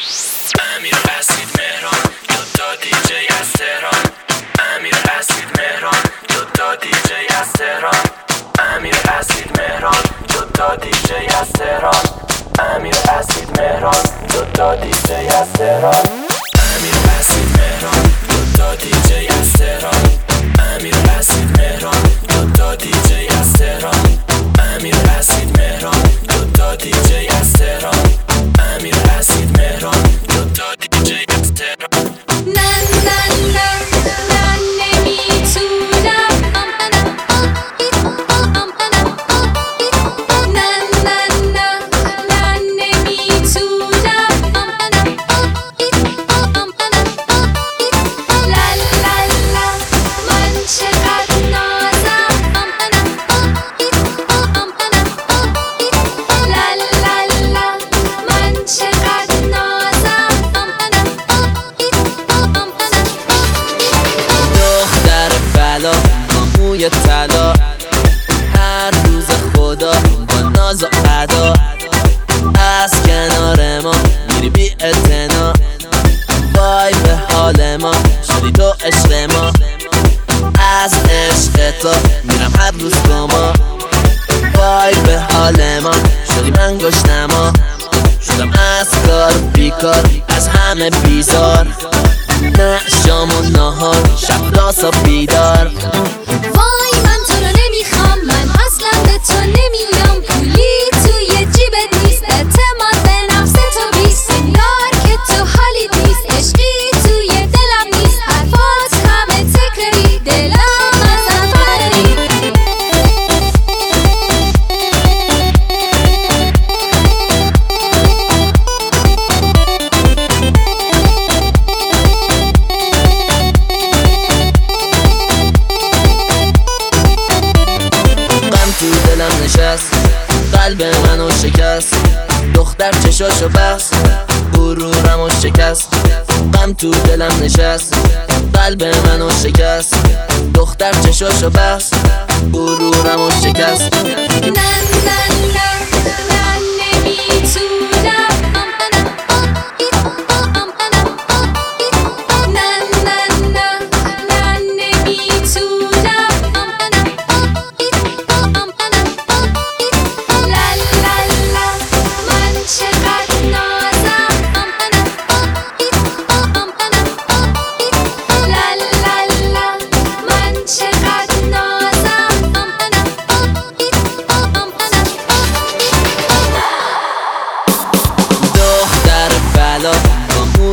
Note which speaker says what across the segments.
Speaker 1: امیر اسید مهران دوتا دیجی از تهران. امیر اسید مهران دوتا دیجی از تهران. امیر اسید مهران دوتا دیجی از تهران. امیر اسید مهران دوتا دیجی از امیر اسید مهران دوتا دیجی از تهران. امیر اسید
Speaker 2: تو میرم هر روز با ما. وای به حال ما شدی من گشنما شدم از کار بیکار از همه بیزار. نه شام و نهار شب راسا بیدار. نشست قلب منو شکست. دختر چشاشو بست. غرورمو شکست. غم تو دلم نشست. قلب منو شکست. دختر چشاشو بست. غرورمو شکست.
Speaker 3: نه نه نه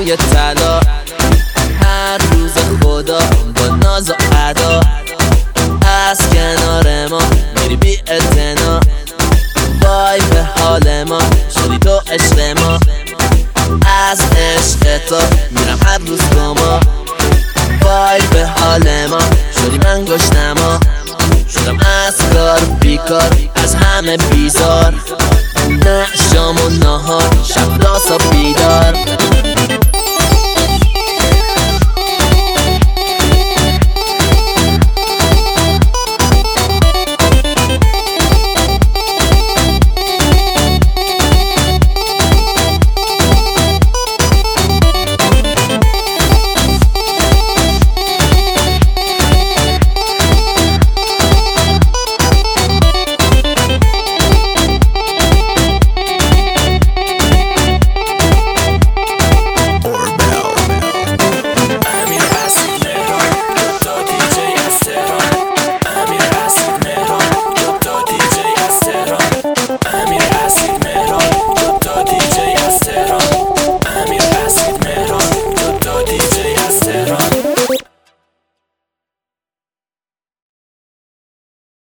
Speaker 2: یا تلا هر روز خدا با ناز و عدا از کنار ما میری بی اتنا وای به حال ما شدی تو عشق ما. از عشق تا میرم هر روز با ما. وای به حال ما شدی من گشتما شدم از کار بیکار از همه بیزار. نه شام و نهار شب راسا بیدار.